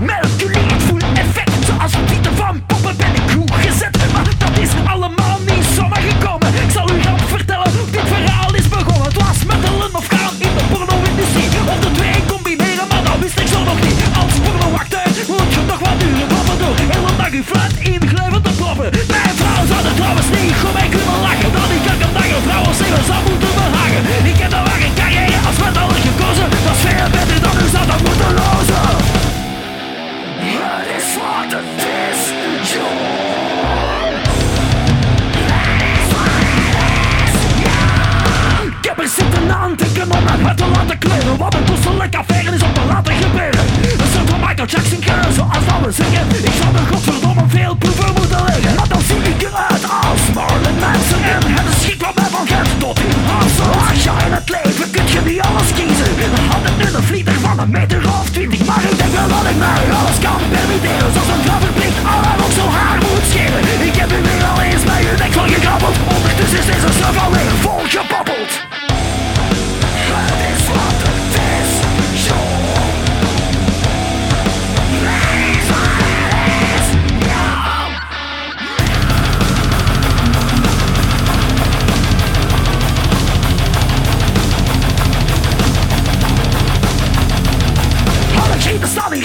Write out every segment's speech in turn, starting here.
Melody, ik voel effect? Zoals Pieter van Poppen ben ik goed gezet. Maar dat is allemaal niet zomaar gekomen. Ik zal u rap vertellen hoe dit verhaal is begonnen. Het was mettelen of gaan in de porno-industrie. Om de twee combineren, maar dat wist ik zo nog niet. Als porno moet je wat duren Kloppen door, hele dag te laten kleuren. Wat een kostelijke affaire is om te laten gebeuren. Een soort van Michael Jackson keuze, zoals dat we zeggen Ik zou er godverdomme veel proeven moeten leggen Maar dan zie ik eruit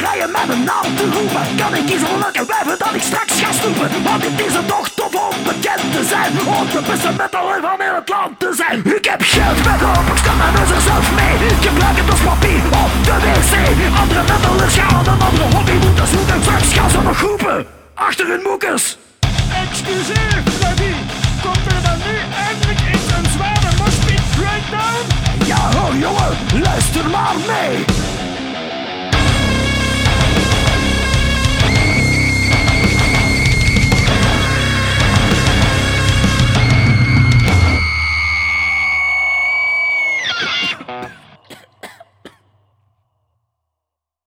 rijden met een naald te roepen. Kan ik iets gelukken blijven dat ik straks ga snoepen? Want het is er toch tof om bekend te zijn. Om de beste metaller van heel het land te zijn. Ik heb geld met hoop, ik sta mijn er zelf mee. Ik gebruik het als papier op de wc. Andere metallers gaan een andere hobby moeten zoeken. Straks gaan ze nog groepen achter hun moekers. Excuseer, Freddy. Komt er dan nu eindelijk iets een zware mospit breakdown? Ja hoor jongen, luister maar mee. Ha ha ha!